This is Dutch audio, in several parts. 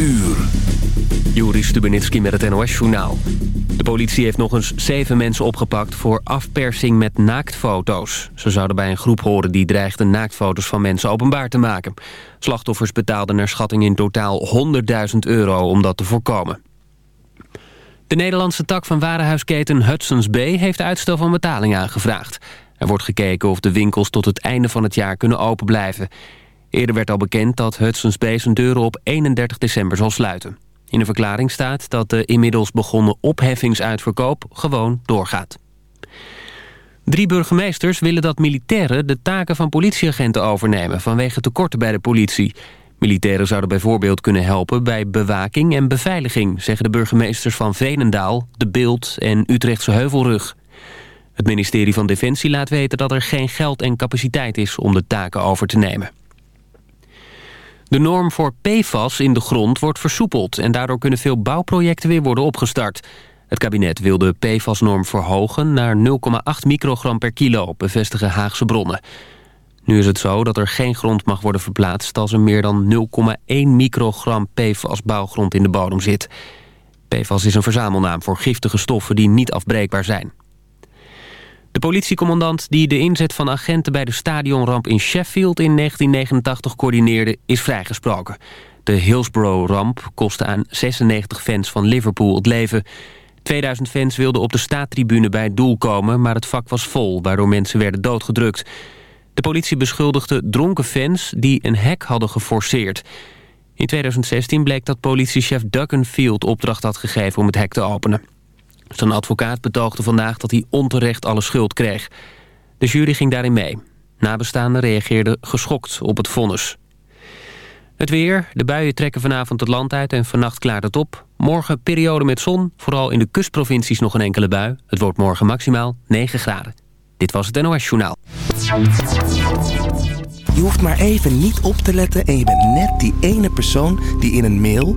uur. Juri met het NOS-journaal. De politie heeft nog eens zeven mensen opgepakt voor afpersing met naaktfoto's. Ze zouden bij een groep horen die dreigde naaktfoto's van mensen openbaar te maken. Slachtoffers betaalden naar schatting in totaal 100.000 euro om dat te voorkomen. De Nederlandse tak van warenhuisketen Hudson's Bay heeft uitstel van betaling aangevraagd. Er wordt gekeken of de winkels tot het einde van het jaar kunnen open blijven. Eerder werd al bekend dat Hudson's Bay zijn deuren op 31 december zal sluiten. In de verklaring staat dat de inmiddels begonnen opheffingsuitverkoop gewoon doorgaat. Drie burgemeesters willen dat militairen de taken van politieagenten overnemen... vanwege tekorten bij de politie. Militairen zouden bijvoorbeeld kunnen helpen bij bewaking en beveiliging... zeggen de burgemeesters van Veenendaal, De Beeld en Utrechtse Heuvelrug. Het ministerie van Defensie laat weten dat er geen geld en capaciteit is om de taken over te nemen. De norm voor PFAS in de grond wordt versoepeld... en daardoor kunnen veel bouwprojecten weer worden opgestart. Het kabinet wil de PFAS-norm verhogen naar 0,8 microgram per kilo... bevestigen Haagse bronnen. Nu is het zo dat er geen grond mag worden verplaatst... als er meer dan 0,1 microgram PFAS-bouwgrond in de bodem zit. PFAS is een verzamelnaam voor giftige stoffen die niet afbreekbaar zijn. De politiecommandant die de inzet van agenten bij de stadionramp in Sheffield in 1989 coördineerde is vrijgesproken. De Hillsborough-ramp kostte aan 96 fans van Liverpool het leven. 2000 fans wilden op de staattribune bij het doel komen, maar het vak was vol, waardoor mensen werden doodgedrukt. De politie beschuldigde dronken fans die een hek hadden geforceerd. In 2016 bleek dat politiechef Field opdracht had gegeven om het hek te openen. Zijn advocaat betoogde vandaag dat hij onterecht alle schuld kreeg. De jury ging daarin mee. Nabestaanden reageerden geschokt op het vonnis. Het weer. De buien trekken vanavond het land uit en vannacht klaart het op. Morgen periode met zon. Vooral in de kustprovincies nog een enkele bui. Het wordt morgen maximaal 9 graden. Dit was het NOS Journaal. Je hoeft maar even niet op te letten en je bent net die ene persoon die in een mail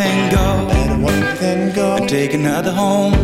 And thing go. Let one thing go. Take another home.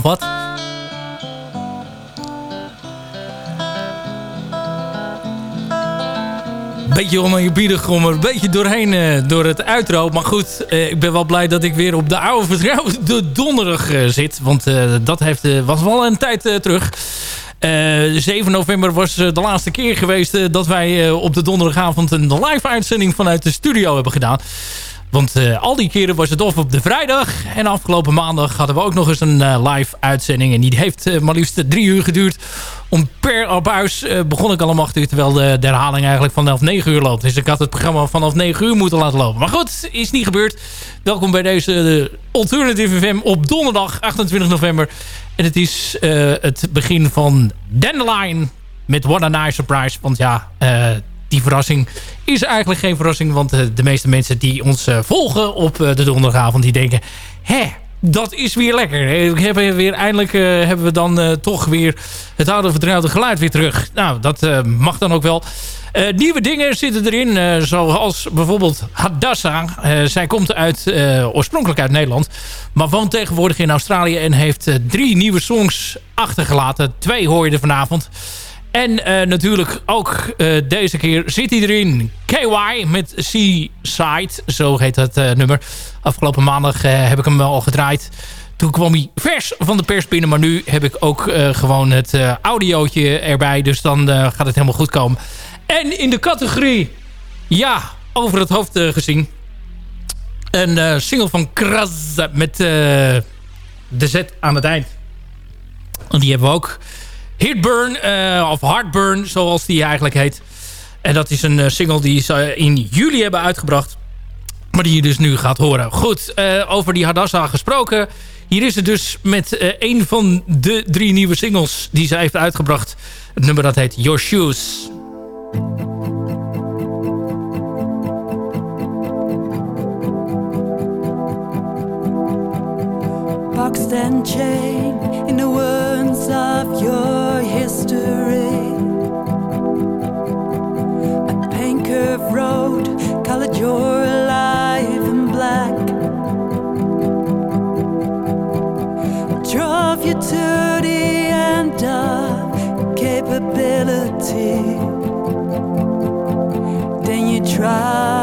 Wat. beetje oneerbiedig om er een beetje doorheen uh, door het uitro. Maar goed, uh, ik ben wel blij dat ik weer op de oude vertrouwde donderdag uh, zit. Want dat heeft, was wel een tijd terug. 7 november was de laatste keer geweest dat wij op de donderdagavond een live uitzending vanuit de studio hebben gedaan. Want uh, al die keren was het of op de vrijdag. En afgelopen maandag hadden we ook nog eens een uh, live uitzending. En die heeft uh, maar liefst drie uur geduurd. Om per abuis begon ik al om acht uur. Terwijl de, herhaling eigenlijk vanaf 9 uur loopt. Dus ik had het programma vanaf 9 uur moeten laten lopen. Maar goed, is niet gebeurd. Welkom bij deze Alternative FM op donderdag 28 november. En het is het begin van Dandelion met What a Nice Surprise. Want ja, die verrassing is eigenlijk geen verrassing. Want eh, de meeste mensen die ons eh, volgen op eh, de donderdagavond... die denken, hè, dat is weer lekker. We hebben weer, eindelijk hebben we dan toch weer het oude vertrouwde geluid weer terug. Nou, dat mag dan ook wel. nieuwe dingen zitten erin, zoals bijvoorbeeld Hadassa. zij komt uit, oorspronkelijk uit Nederland, maar woont tegenwoordig in Australië... en heeft drie nieuwe songs achtergelaten. Twee hoor je vanavond. En uh, natuurlijk ook uh, deze keer zit hij erin. KY met Seaside, zo heet het uh, nummer. Afgelopen maandag heb ik hem al gedraaid. Toen kwam hij vers van de pers binnen. Maar nu heb ik ook gewoon het audiootje erbij. Dus dan gaat het helemaal goed komen. En in de categorie, ja, over het hoofd gezien. Een single van Kras met de Z aan het eind. En die hebben we ook... Hitburn, uh, of Heartburn, zoals die eigenlijk heet. En dat is een uh, single die ze in juli hebben uitgebracht. Maar die je dus nu gaat horen. Goed, over die Hadassah gesproken. Hier is het dus met een van de drie nieuwe singles die ze heeft uitgebracht. Het nummer dat heet Your Shoes. And chain of your history. A paint curve road, colored you're alive in black. Drove you to the end of capability. Then you tried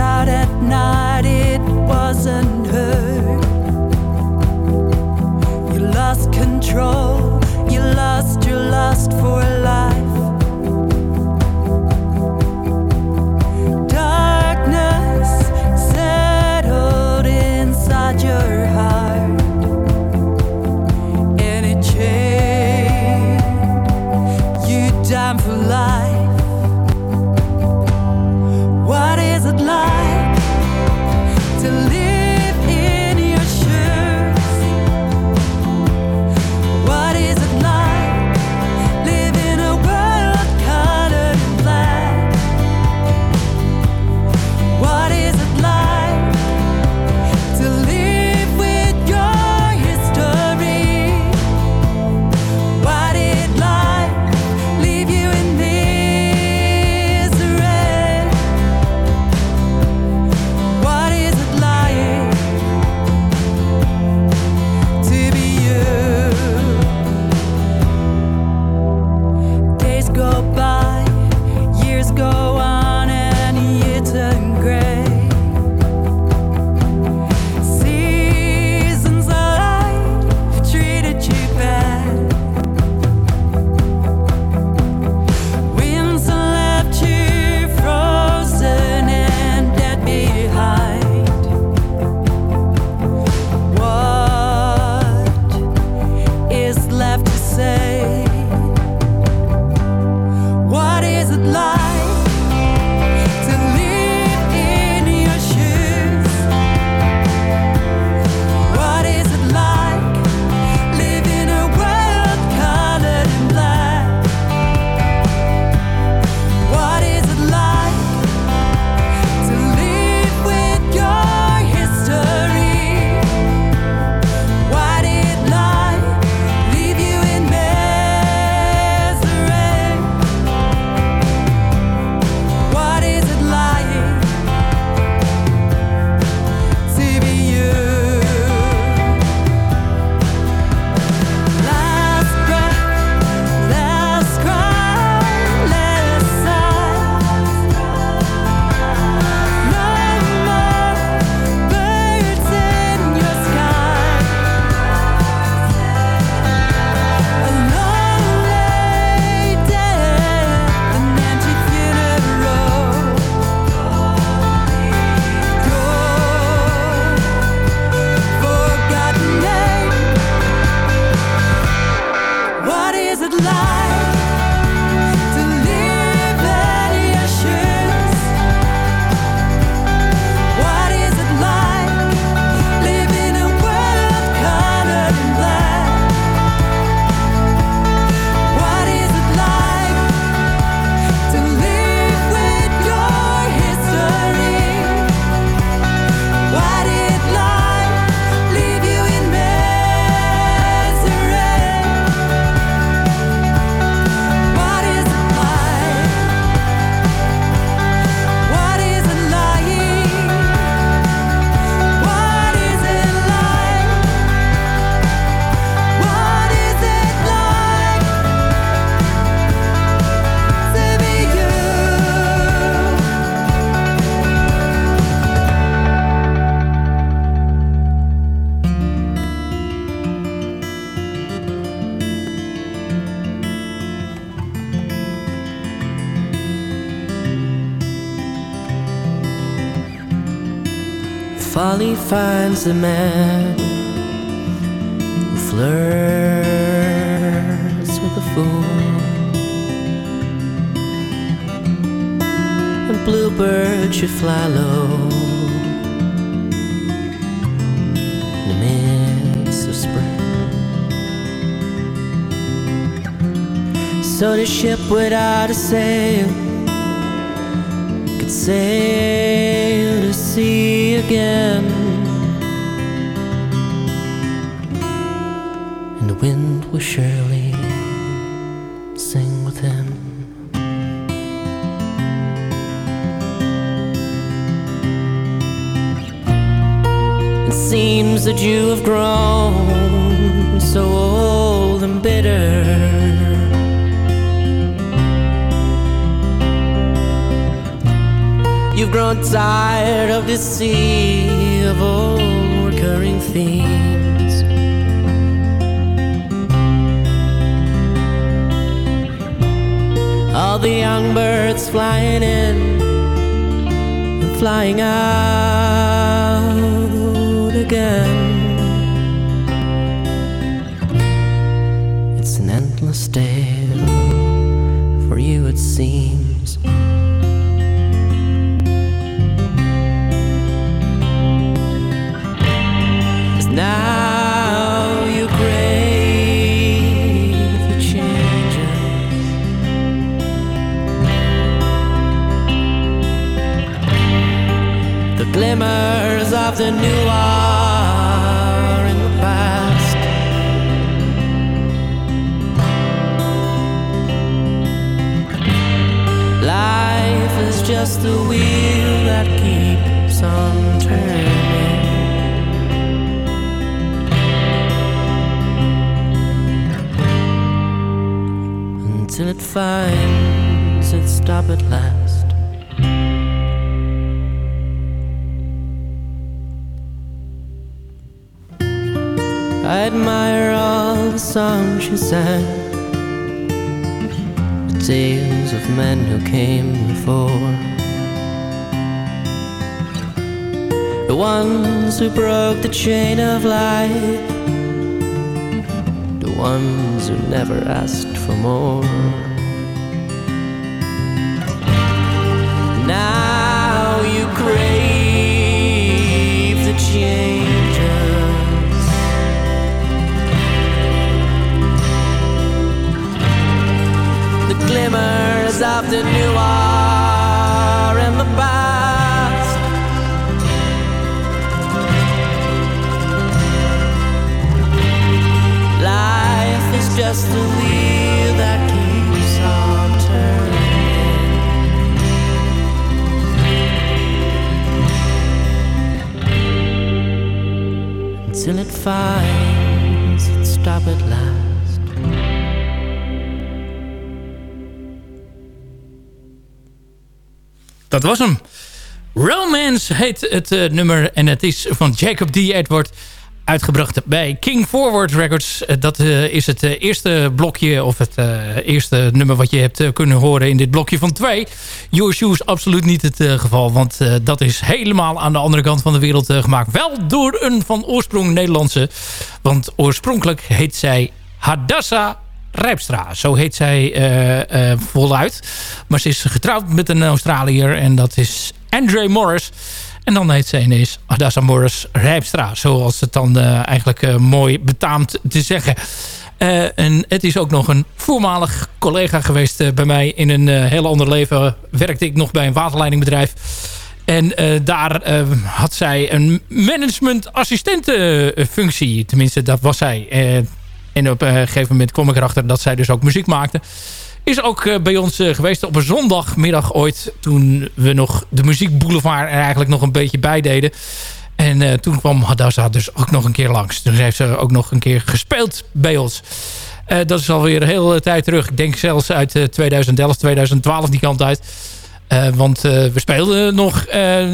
shot at night, it wasn't heard. You lost control, finds the man who flirts with a fool. And bluebird should fly low in the midst of spring. So the ship without a sail could sail to sea again. Wind will surely sing with him. It seems that you have grown so old and bitter. You've grown tired of this sea of old recurring themes. The young birds flying in and flying out finds stop at last. Dat was hem. Romance heet het eh, nummer en het is van Jacob D. Edward uitgebracht bij King Forward Records. Eh, dat eh, is het eerste blokje of het eerste nummer wat je hebt kunnen horen in dit blokje van twee. Your Shoes absoluut niet het geval, want dat is helemaal aan de andere kant van de wereld gemaakt. Wel door een van oorsprong Nederlandse, want oorspronkelijk heet zij Hadassa Rijpstra. Zo heet zij uh, voluit. Maar ze is getrouwd met een Australiër en dat is Andre Morris. En dan heet ze ineens Adassa Morris Rijpstra. Zoals het dan uh, eigenlijk mooi betaamt te zeggen. en het is ook nog een voormalig collega geweest bij mij. In een heel ander leven werkte ik nog bij een waterleidingbedrijf. En daar had zij een managementassistentenfunctie. Tenminste, dat was zij. En op een gegeven moment kwam ik erachter dat zij dus ook muziek maakte. Is ook uh, bij ons uh, geweest op een zondagmiddag ooit. Toen we nog de muziekboulevard er eigenlijk nog een beetje bij deden. En uh, toen kwam Hadassa dus ook nog een keer langs. Toen heeft ze ook nog een keer gespeeld bij ons. dat is alweer een hele tijd terug. Ik denk zelfs uit 2011, 2012 die kant uit. Uh, want uh, we speelden nog uh,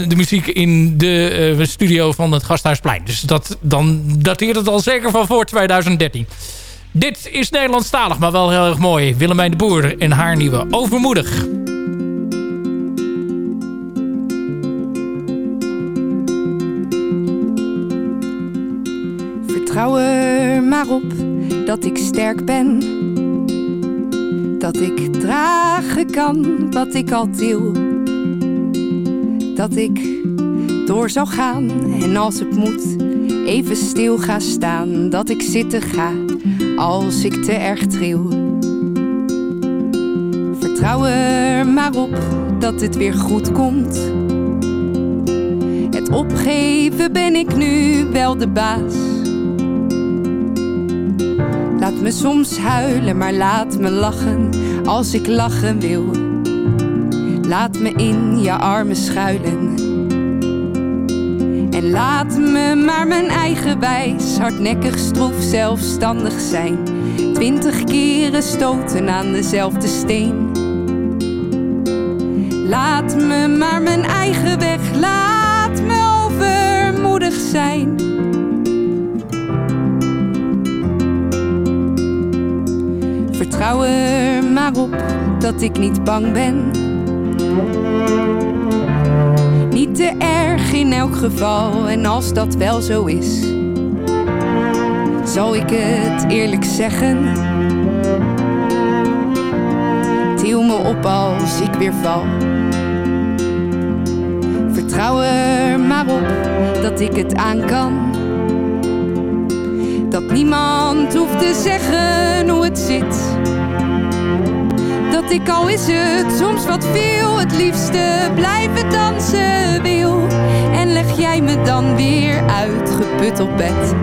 de muziek in de studio van het Gasthuisplein. Dus dat, dan dateert het al zeker van voor 2013. Dit is Nederlandstalig, maar wel heel erg mooi. Willemijn de Boer en haar nieuwe Overmoedig. Vertrouw er maar op dat ik sterk ben. Dat ik dragen kan wat ik al deel. Dat ik door zal gaan en als het moet even stil ga staan. Dat ik zitten ga als ik te erg tril. Vertrouw er maar op dat het weer goed komt. Het opgeven ben ik nu wel de baas. Laat me soms huilen, maar laat me lachen als ik lachen wil. Laat me in je armen schuilen. Laat me maar mijn eigen wijs, hardnekkig stroef zelfstandig zijn. Twintig keren stoten aan dezelfde steen. Laat me maar mijn eigen weg, laat me overmoedig zijn. Vertrouw er maar op dat ik niet bang ben. Te erg in elk geval, en als dat wel zo is, zal ik het eerlijk zeggen. Til me op als ik weer val. Vertrouw er maar op dat ik het aan kan. Dat niemand hoeft te zeggen hoe het zit. Ik al is het soms wat veel, het liefste blijven dansen wil. En leg jij me dan weer uitgeput op bed.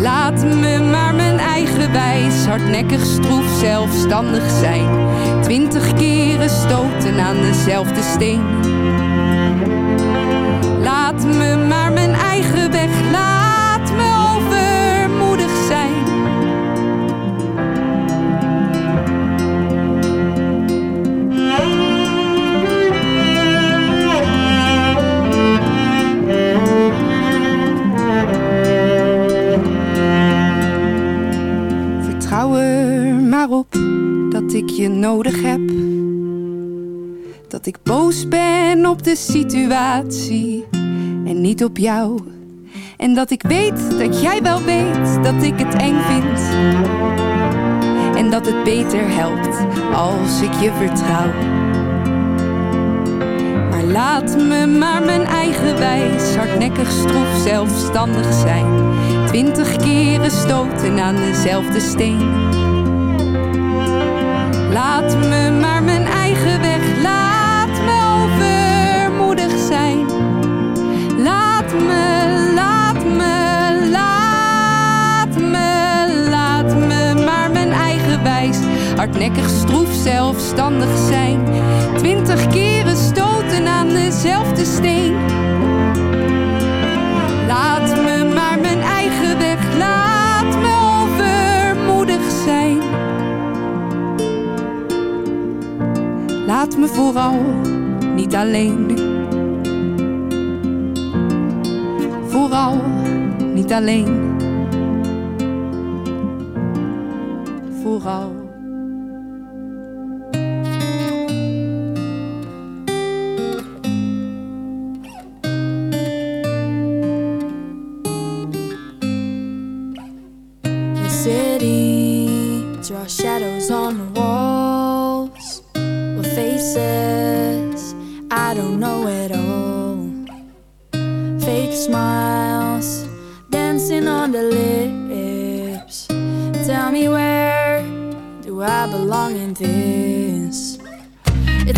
Laat me maar mijn eigen wijs, hardnekkig stroef zelfstandig zijn. Twintig keren stoten aan dezelfde steen. Laat me maar mijn eigen weg, laat me overmoedig je nodig heb. Dat ik boos ben op de situatie en niet op jou. En dat ik weet dat jij wel weet dat ik het eng vind. En dat het beter helpt als ik je vertrouw. Maar laat me maar mijn eigen wijs, hardnekkig stroef zelfstandig zijn. Twintig keren stoten aan dezelfde steen. Laat me maar mijn eigen weg, laat me overmoedig zijn. Laat me, laat me, laat me, laat me maar mijn eigen wijs. Hardnekkig stroef zelfstandig zijn. Twintig keren stoten aan dezelfde steen. Laat me vooral niet alleen. Vooral niet alleen. Vooral.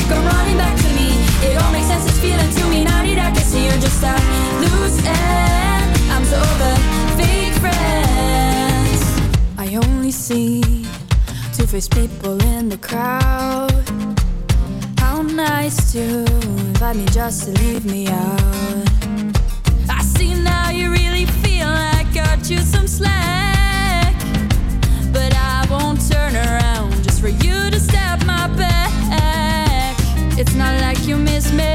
you come running back to me. It all makes sense, it's feeling to me. Now need. I can see you're just a loose end I'm so over fake friends. I only see two-faced people in the crowd. How nice to invite me just to leave me out. I see now you really feel like I got you so not like you miss me.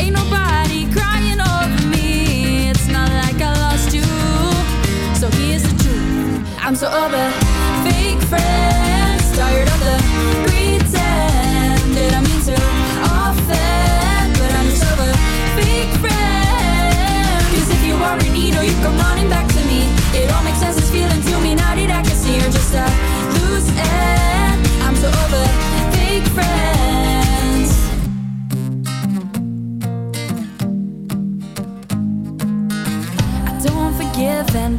Ain't nobody crying over me. It's not like I lost you. So here's the truth. I'm so over fake friends. Tired of the pretend I mean to often, but I'm just over fake if you are in need, or you come running back to me, it all makes sense. I can see you're just a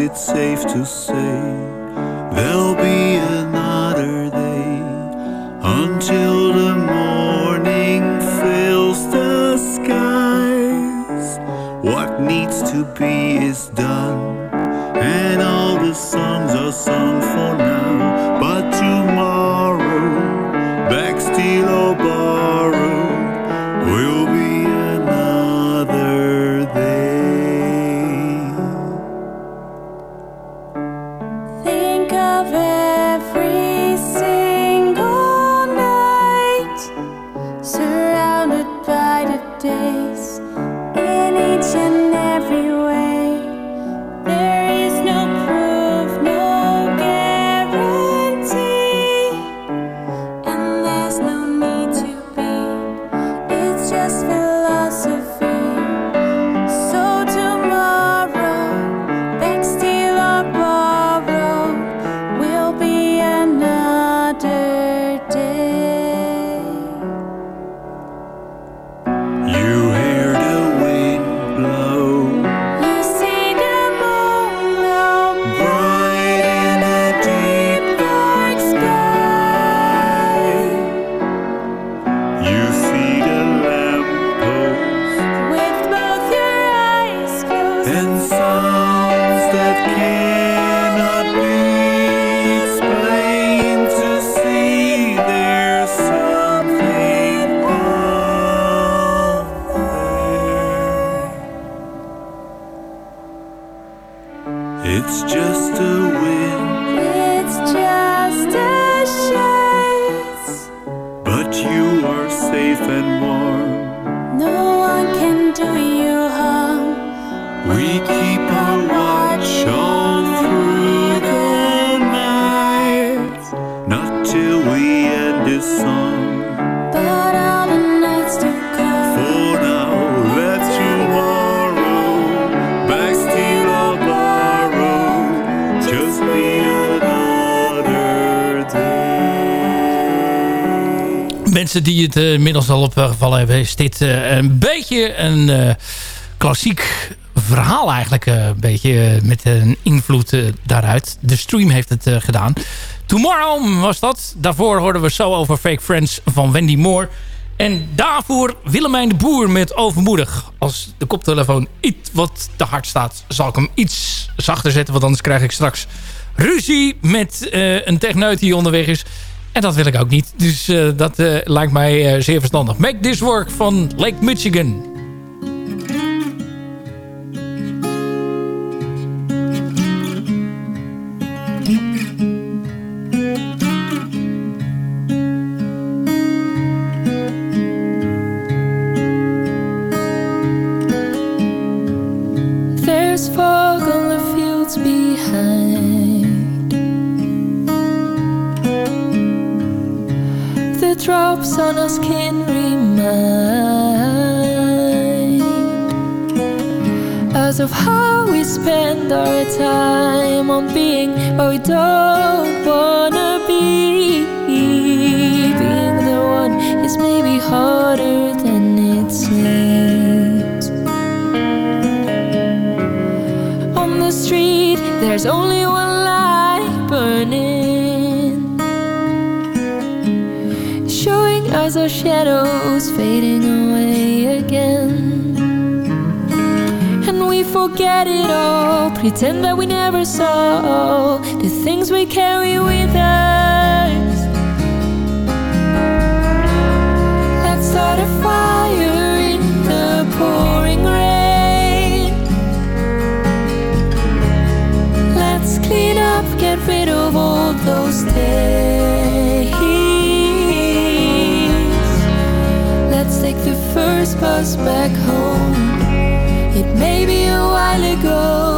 it's safe to say there'll be life and die het uh, inmiddels al opgevallen hebben... is dit eh, een beetje een eh, klassiek verhaal eigenlijk. een beetje met een invloed daaruit. De stream heeft het gedaan. Tomorrow was dat. Daarvoor hoorden we zo over Fake Friends van Wendy Moore. En daarvoor Willemijn de Boer met Overmoedig. Als de koptelefoon iets wat te hard staat... zal ik hem iets zachter zetten, want anders krijg ik straks ruzie met een techneut die onderweg is. En dat wil ik ook niet. Dus uh, dat uh, lijkt mij zeer verstandig. Make This Work van Lake Michigan. On us can remind us of how we spend our time on being what we don't wanna be. Being the one is maybe harder than it seems. On the street, there's only one light burning. Our shadows fading away again. And we forget it all, pretend that we never saw the things we carry with us. Let's start a fire in the pouring first back home. It may be a while ago,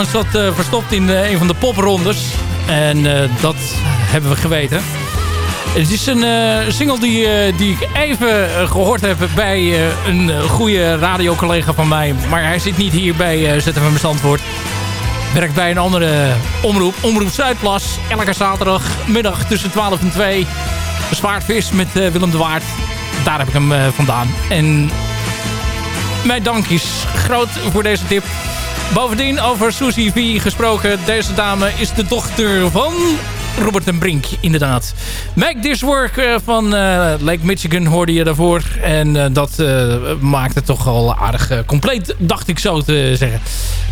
Dame zat verstopt in een van de poprondes. En dat hebben we geweten. Het is een single die, die ik even gehoord heb bij een goede radiocollega van mij. Maar hij zit niet hier bij ZFM Zandvoort. Werkt bij een andere omroep. Omroep Zuidplas. Elke zaterdagmiddag tussen 12 en 2. Zwaardvis met Willem de Waard. Daar heb ik hem vandaan. En mijn dank is groot voor deze tip. Bovendien over Susie V gesproken. Deze dame is de dochter van Robert en Brink, inderdaad. Make This Work eh, van uh, Lake Michigan hoorde je daarvoor. En uh, dat uh, maakt het toch al aardig compleet, dacht ik zo te zeggen.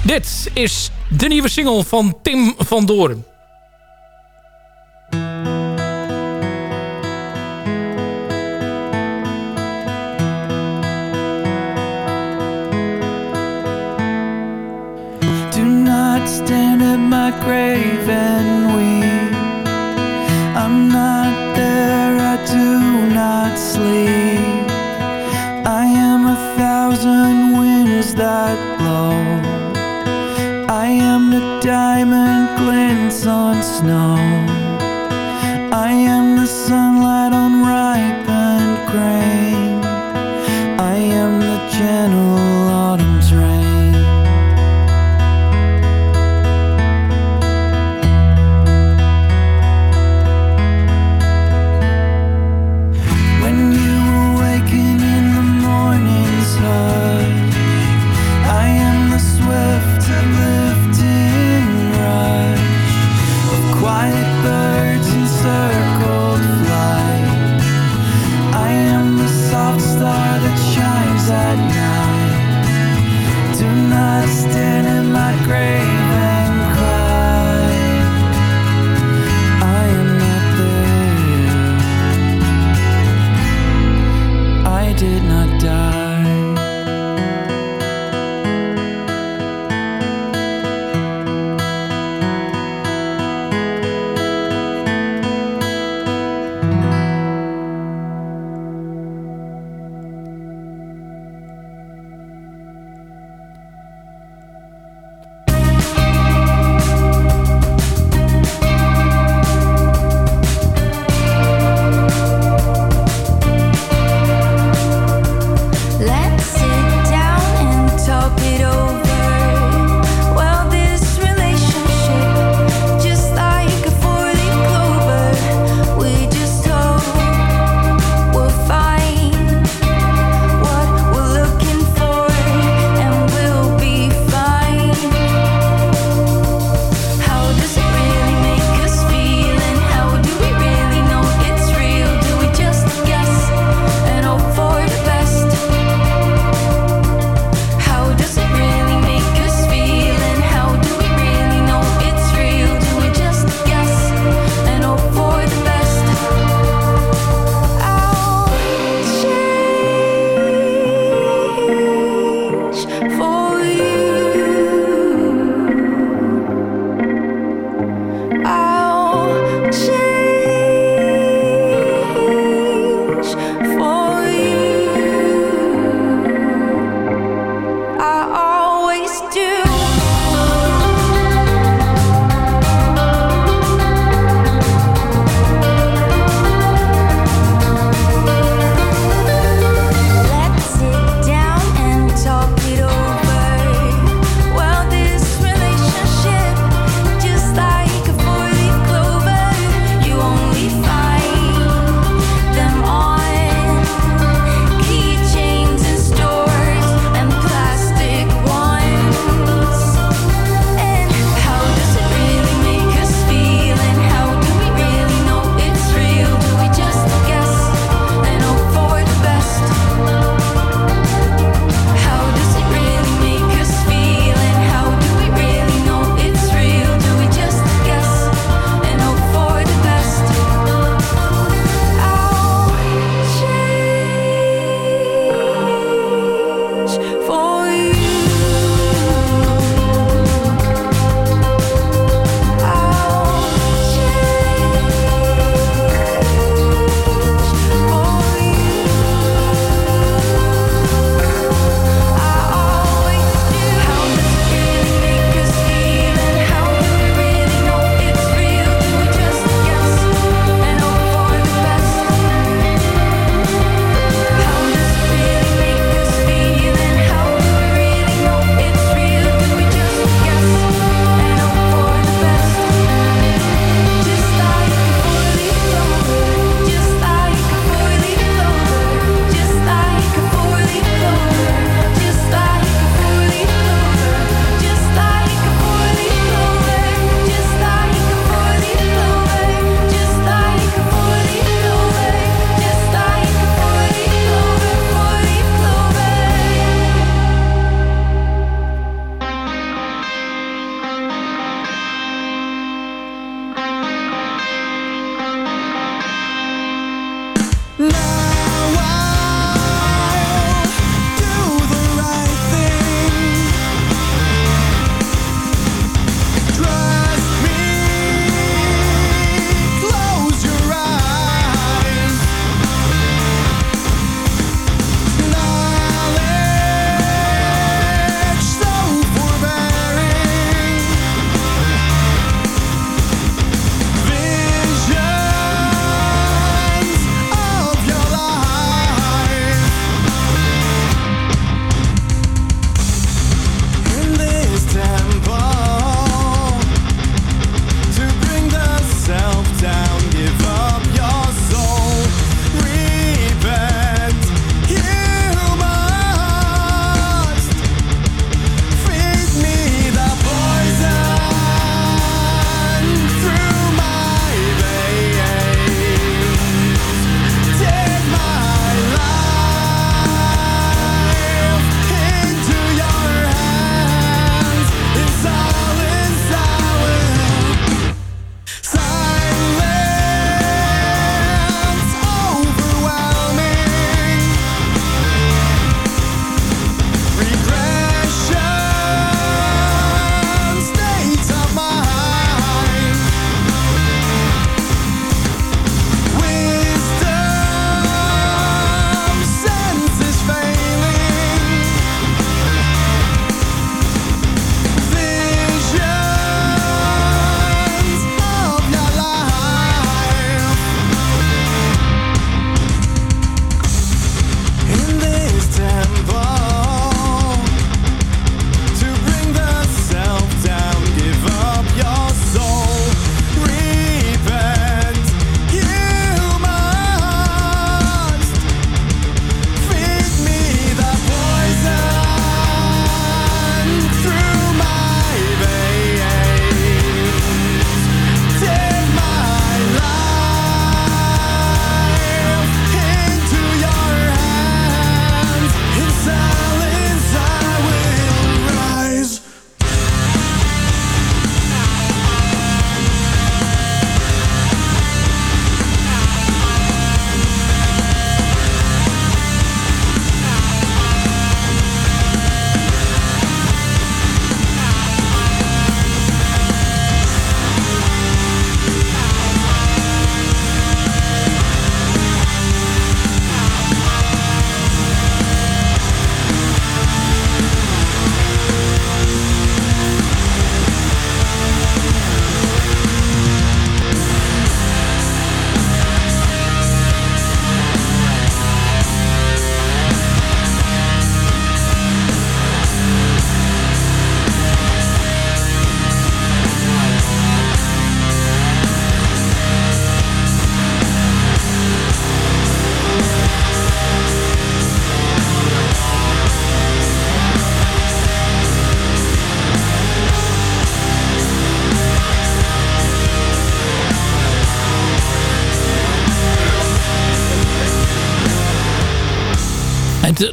Dit is de nieuwe single van Tim van Doorn. Grave and. I'm not there, I do not sleep.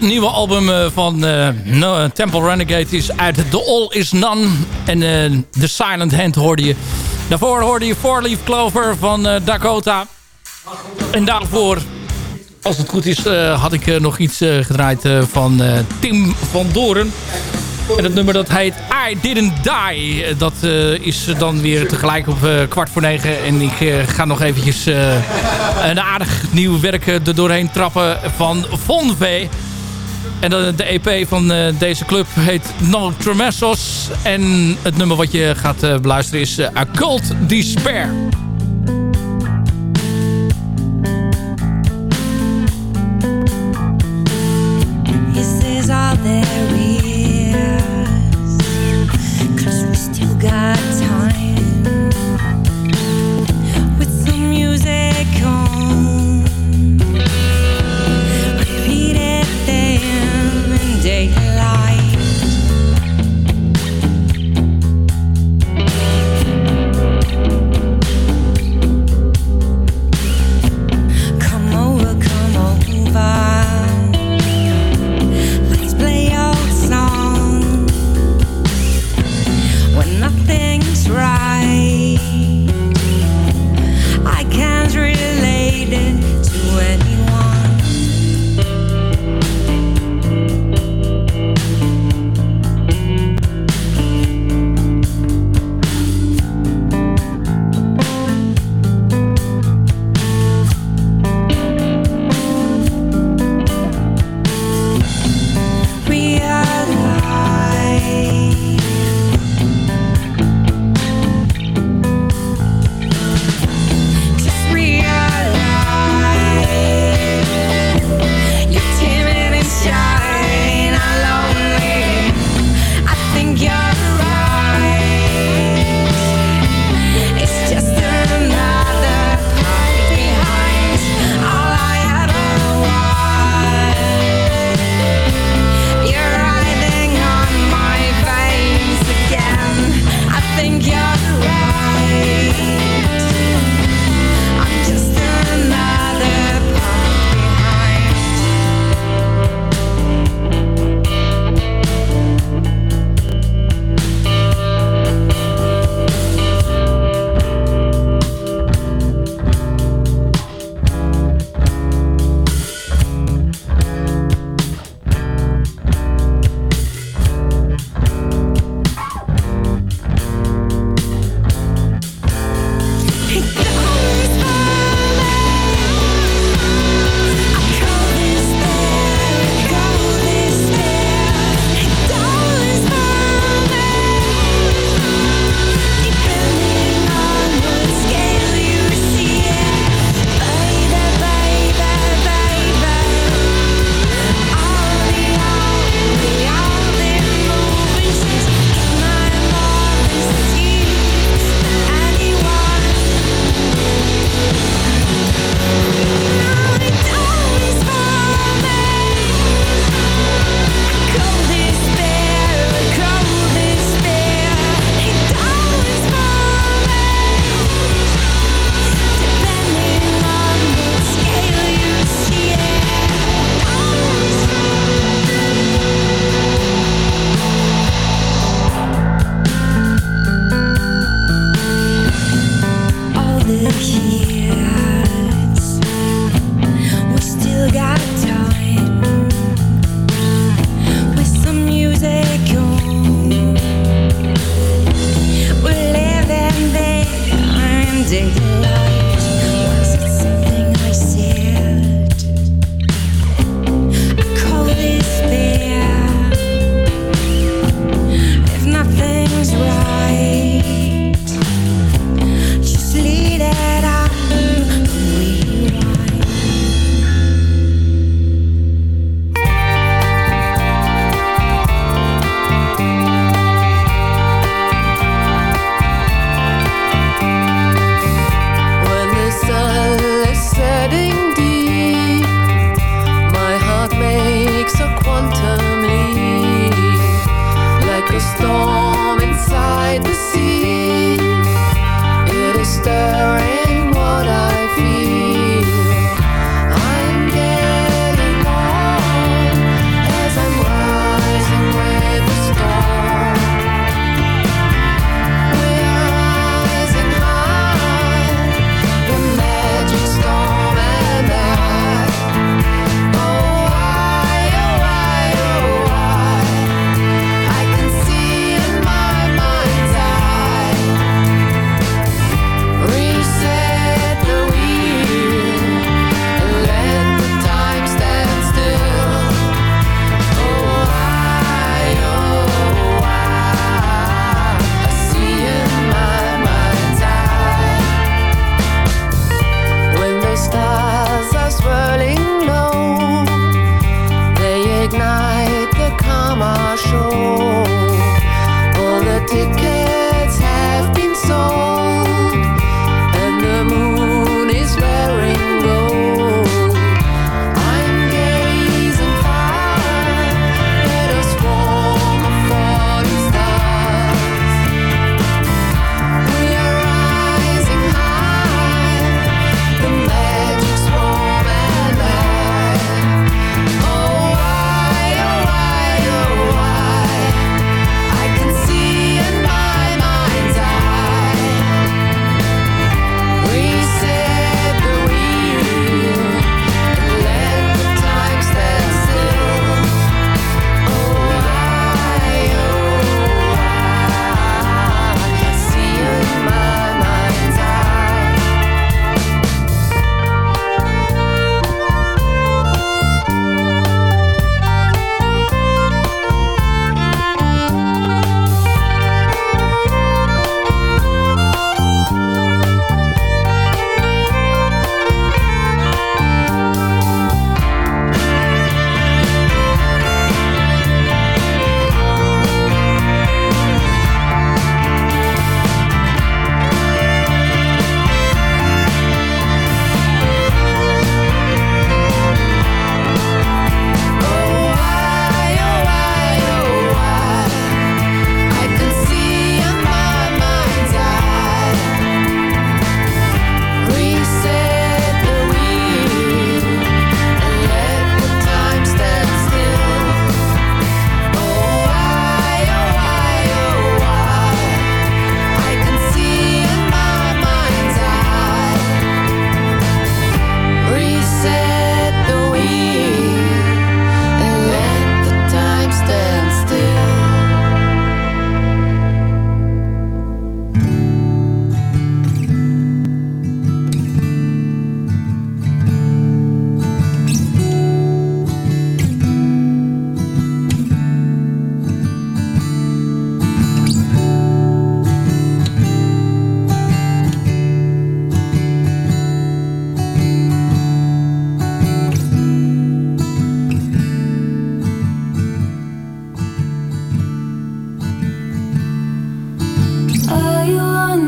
Nieuwe album eh, van uh, no, Temple Renegade is uit The All Is None. En uh, The Silent Hand hoorde je. Daarvoor hoorde je Four Leaf Clover van Dakota. En daarvoor, als het goed is, had ik nog iets gedraaid van Tim van Doren. En het nummer dat heet I Didn't Die. Dat is dan weer tegelijk op kwart voor negen. En ik ga nog eventjes een aardig nieuw werk er doorheen trappen van Von V. En de EP van deze club heet No Tremessos. En het nummer wat je gaat beluisteren is A Cult Despair. All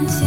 see.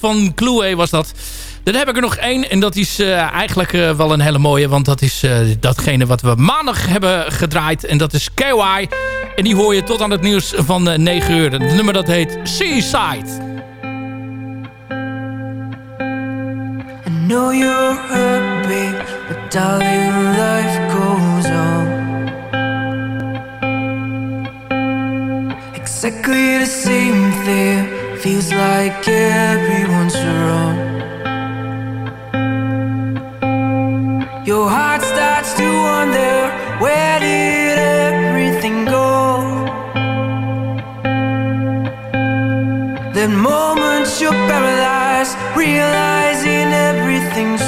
Van Clue was dat. Dan heb ik er nog één. En dat is uh, eigenlijk uh, wel een hele mooie. Want dat is uh, datgene wat we maandag hebben gedraaid. En dat is KY. En die hoor je tot aan het nieuws van 9 uur. Het nummer dat heet Seaside. I know you're babe. But darling, life goes on. Exactly the same thing. Feels like everyone's wrong. Your heart starts to wonder where did everything go? Then moments you're paralyzed, realizing everything's